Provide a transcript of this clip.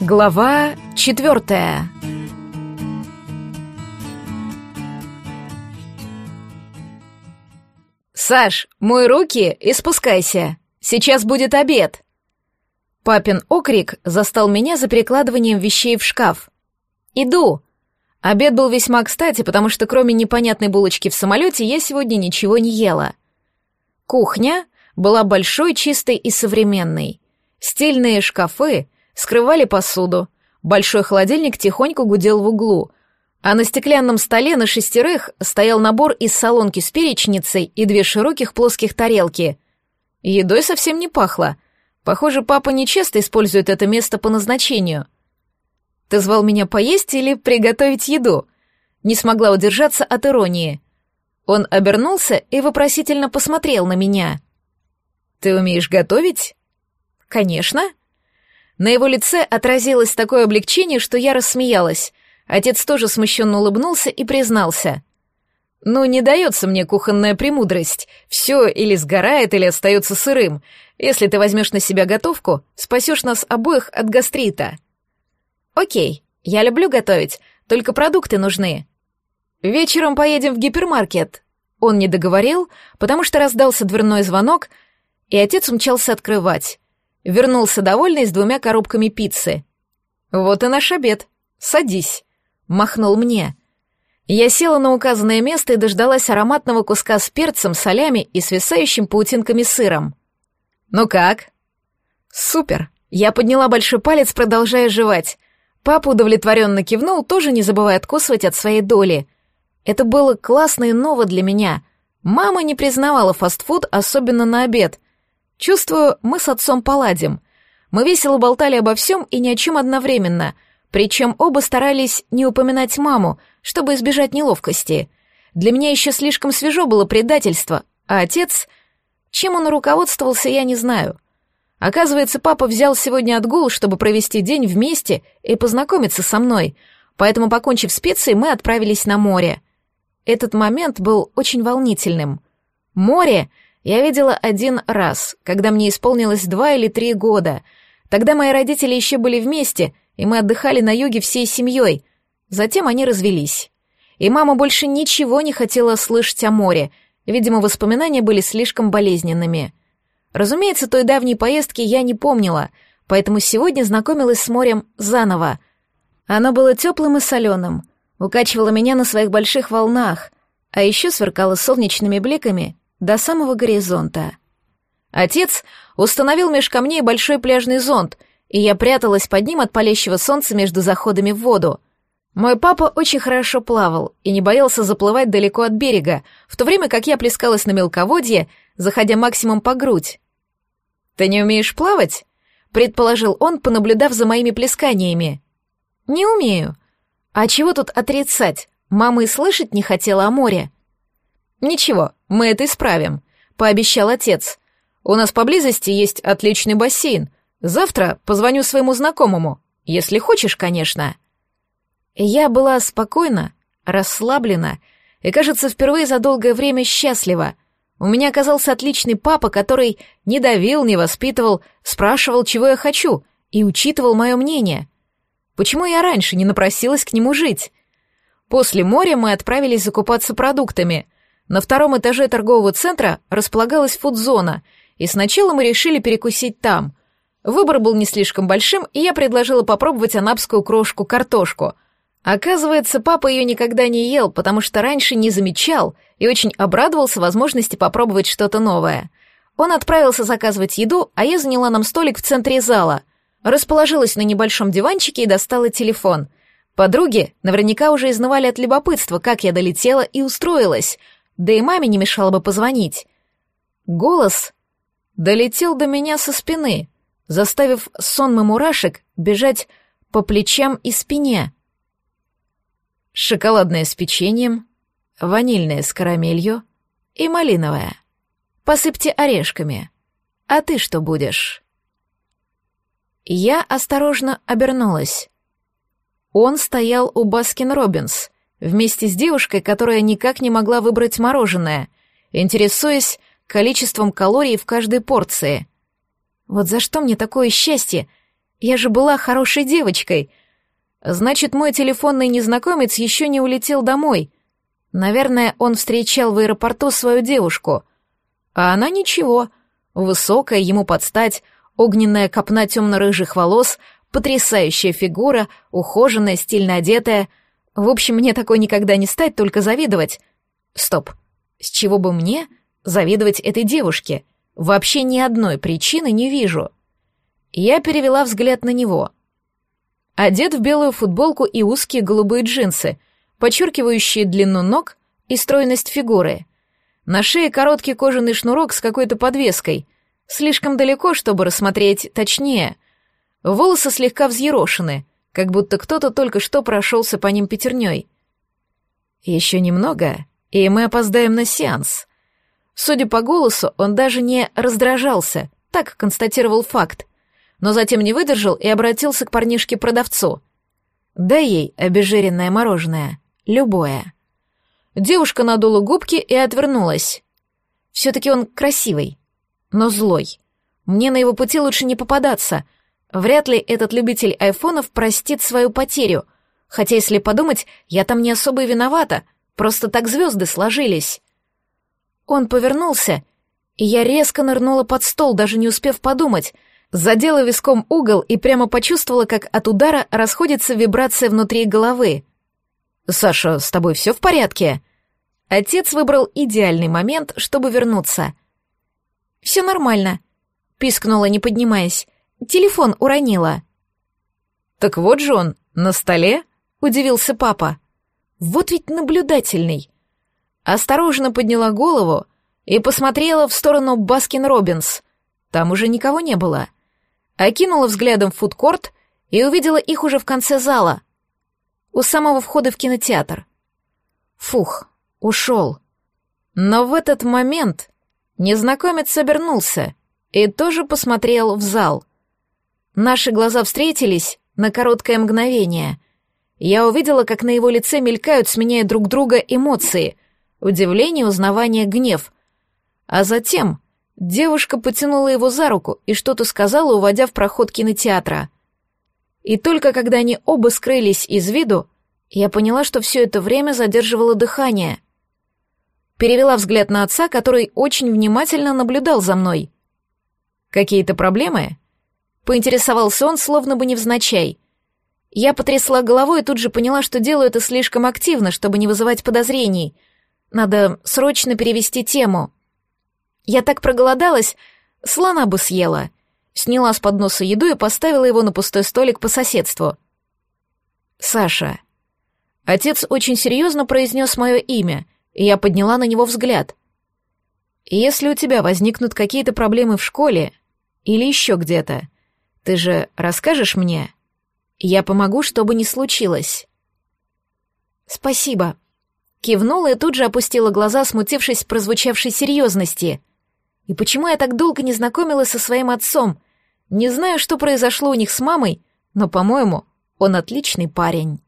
Глава четвертая. «Саш, мой руки и спускайся. Сейчас будет обед». Папин окрик застал меня за перекладыванием вещей в шкаф. «Иду». Обед был весьма кстати, потому что кроме непонятной булочки в самолете я сегодня ничего не ела. Кухня была большой, чистой и современной. Стильные шкафы скрывали посуду. Большой холодильник тихонько гудел в углу, а на стеклянном столе на шестерых стоял набор из солонки с перечницей и две широких плоских тарелки. Едой совсем не пахло. Похоже, папа нечасто использует это место по назначению. «Ты звал меня поесть или приготовить еду?» Не смогла удержаться от иронии. Он обернулся и вопросительно посмотрел на меня. «Ты умеешь готовить?» «Конечно». На его лице отразилось такое облегчение, что я рассмеялась. Отец тоже смущенно улыбнулся и признался. «Ну, не дается мне кухонная премудрость. Все или сгорает, или остается сырым. Если ты возьмешь на себя готовку, спасешь нас обоих от гастрита». «Окей, я люблю готовить, только продукты нужны». «Вечером поедем в гипермаркет». Он не договорил, потому что раздался дверной звонок, и отец умчался открывать. Вернулся довольный с двумя коробками пиццы. «Вот и наш обед. Садись», — махнул мне. Я села на указанное место и дождалась ароматного куска с перцем, солями и свисающим паутинками сыром. «Ну как?» «Супер!» Я подняла большой палец, продолжая жевать. Папа удовлетворенно кивнул, тоже не забывая откусывать от своей доли. Это было классно и ново для меня. Мама не признавала фастфуд, особенно на обед — Чувствую, мы с отцом поладим. Мы весело болтали обо всем и ни о чем одновременно, причем оба старались не упоминать маму, чтобы избежать неловкости. Для меня еще слишком свежо было предательство, а отец... Чем он руководствовался, я не знаю. Оказывается, папа взял сегодня отгул, чтобы провести день вместе и познакомиться со мной, поэтому, покончив с пиццей, мы отправились на море. Этот момент был очень волнительным. Море я видела один раз, когда мне исполнилось два или три года. Тогда мои родители еще были вместе, и мы отдыхали на юге всей семьей. Затем они развелись. И мама больше ничего не хотела слышать о море. Видимо, воспоминания были слишком болезненными. Разумеется, той давней поездки я не помнила, поэтому сегодня знакомилась с морем заново. Оно было теплым и соленым, укачивало меня на своих больших волнах, а еще сверкало солнечными бликами до самого горизонта. Отец установил меж камней большой пляжный зонт, и я пряталась под ним от палящего солнца между заходами в воду. Мой папа очень хорошо плавал и не боялся заплывать далеко от берега, в то время как я плескалась на мелководье, заходя максимум по грудь. «Ты не умеешь плавать?» — предположил он, понаблюдав за моими плесканиями. «Не умею. А чего тут отрицать? Мама и слышать не хотела о море. «Ничего, мы это исправим», — пообещал отец. «У нас поблизости есть отличный бассейн. Завтра позвоню своему знакомому, если хочешь, конечно». Я была спокойна, расслаблена и, кажется, впервые за долгое время счастлива. У меня оказался отличный папа, который не давил, не воспитывал, спрашивал, чего я хочу, и учитывал мое мнение. Почему я раньше не напросилась к нему жить? После моря мы отправились закупаться продуктами — на втором этаже торгового центра располагалась фудзона, и сначала мы решили перекусить там. Выбор был не слишком большим, и я предложила попробовать анапскую крошку-картошку. Оказывается, папа ее никогда не ел, потому что раньше не замечал и очень обрадовался возможности попробовать что-то новое. Он отправился заказывать еду, а я заняла нам столик в центре зала. Расположилась на небольшом диванчике и достала телефон. Подруги наверняка уже изнывали от любопытства, как я долетела и устроилась — да и маме не мешало бы позвонить. Голос долетел до меня со спины, заставив сонмы мурашек бежать по плечам и спине. Шоколадное с печеньем, ванильное с карамелью и малиновое. Посыпьте орешками. А ты что будешь? Я осторожно обернулась. Он стоял у Баскин Робинс, вместе с девушкой, которая никак не могла выбрать мороженое, интересуясь количеством калорий в каждой порции. Вот за что мне такое счастье? Я же была хорошей девочкой. Значит, мой телефонный незнакомец еще не улетел домой. Наверное, он встречал в аэропорту свою девушку. А она ничего. Высокая, ему подстать, огненная копна темно-рыжих волос, потрясающая фигура, ухоженная, стильно одетая. В общем, мне такой никогда не стать, только завидовать. Стоп. С чего бы мне завидовать этой девушке? Вообще ни одной причины не вижу. Я перевела взгляд на него. Одет в белую футболку и узкие голубые джинсы, подчеркивающие длину ног и стройность фигуры. На шее короткий кожаный шнурок с какой-то подвеской. Слишком далеко, чтобы рассмотреть точнее. Волосы слегка взъерошены, как будто кто-то только что прошелся по ним пятерней. Еще немного, и мы опоздаем на сеанс. Судя по голосу, он даже не раздражался, так констатировал факт но затем не выдержал и обратился к парнишке-продавцу. «Дай ей обезжиренное мороженое. Любое». Девушка надула губки и отвернулась. Все-таки он красивый, но злой. Мне на его пути лучше не попадаться. Вряд ли этот любитель айфонов простит свою потерю. Хотя, если подумать, я там не особо и виновата. Просто так звезды сложились. Он повернулся, и я резко нырнула под стол, даже не успев подумать — Задела виском угол и прямо почувствовала, как от удара расходится вибрация внутри головы. «Саша, с тобой все в порядке?» Отец выбрал идеальный момент, чтобы вернуться. «Все нормально», — пискнула, не поднимаясь. «Телефон уронила». «Так вот же он, на столе?» — удивился папа. «Вот ведь наблюдательный». Осторожно подняла голову и посмотрела в сторону Баскин-Робинс. Там уже никого не было. — окинула взглядом фудкорт и увидела их уже в конце зала, у самого входа в кинотеатр. Фух, ушел. Но в этот момент незнакомец обернулся и тоже посмотрел в зал. Наши глаза встретились на короткое мгновение. Я увидела, как на его лице мелькают, сменяя друг друга эмоции, удивление, узнавание, гнев. А затем Девушка потянула его за руку и что-то сказала, уводя в проход кинотеатра. И только когда они оба скрылись из виду, я поняла, что все это время задерживало дыхание. Перевела взгляд на отца, который очень внимательно наблюдал за мной. «Какие-то проблемы?» Поинтересовался он, словно бы невзначай. Я потрясла головой и тут же поняла, что делаю это слишком активно, чтобы не вызывать подозрений. Надо срочно перевести тему. Я так проголодалась, слона бы съела. Сняла с подноса еду и поставила его на пустой столик по соседству. «Саша». Отец очень серьезно произнес мое имя, и я подняла на него взгляд. «Если у тебя возникнут какие-то проблемы в школе или еще где-то, ты же расскажешь мне? Я помогу, чтобы не случилось». «Спасибо», Кивнула и тут же опустила глаза, смутившись прозвучавшей серьезности. И почему я так долго не знакомилась со своим отцом? Не знаю, что произошло у них с мамой, но, по-моему, он отличный парень.